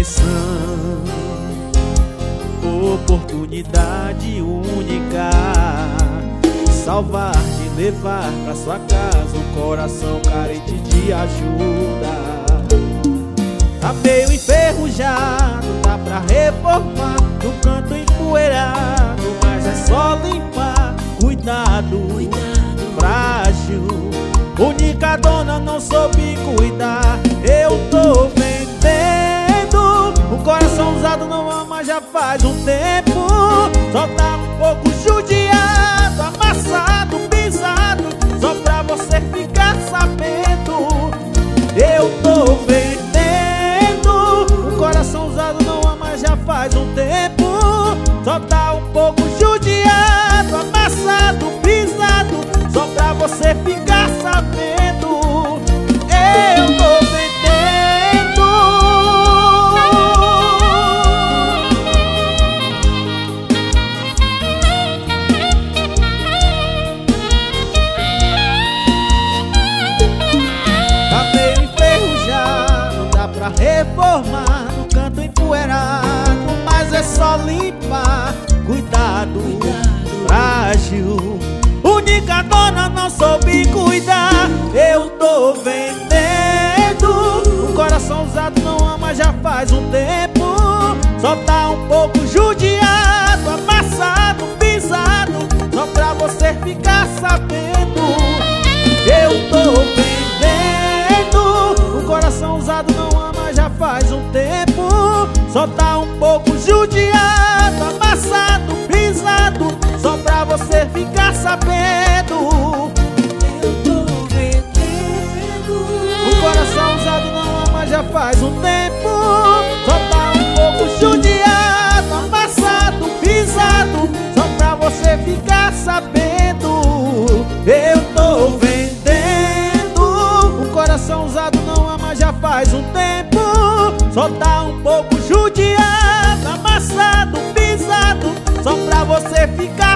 atenção. Oportunidade única salvar, de levar pra sua casa um coração carente de ajuda. Tá meio enferrujado, dá pra reformar No canto empoeirado, mas é só limpar Cuidado, Cuidado. frágil Única dona não soube sabendo Eu tô vendendo. Faz um tempo No canto empoeirado é só limpar. Cuidado, Cuidado. frágil. Única dona não soube cuidar. Eu tô vendendo. O coração usado não ama já faz um tempo. Só tá um pouco judiado Amassado, pisado. Só pra você ficar sabendo. Eu tô vendendo. O coração usado não faz um tempo Só tá um pouco judiado, amassado, pisado Só pra você ficar sabendo. Eu tô vendendo. O coração usado não ama já faz um tempo Só tá um pouco judiado, amassado, pisado Só pra você ficar sabendo. Eu tô vendendo. O coração usado não ama já faz um tempo Só tá um pouco judiado amassado, pisado Só pra você ficar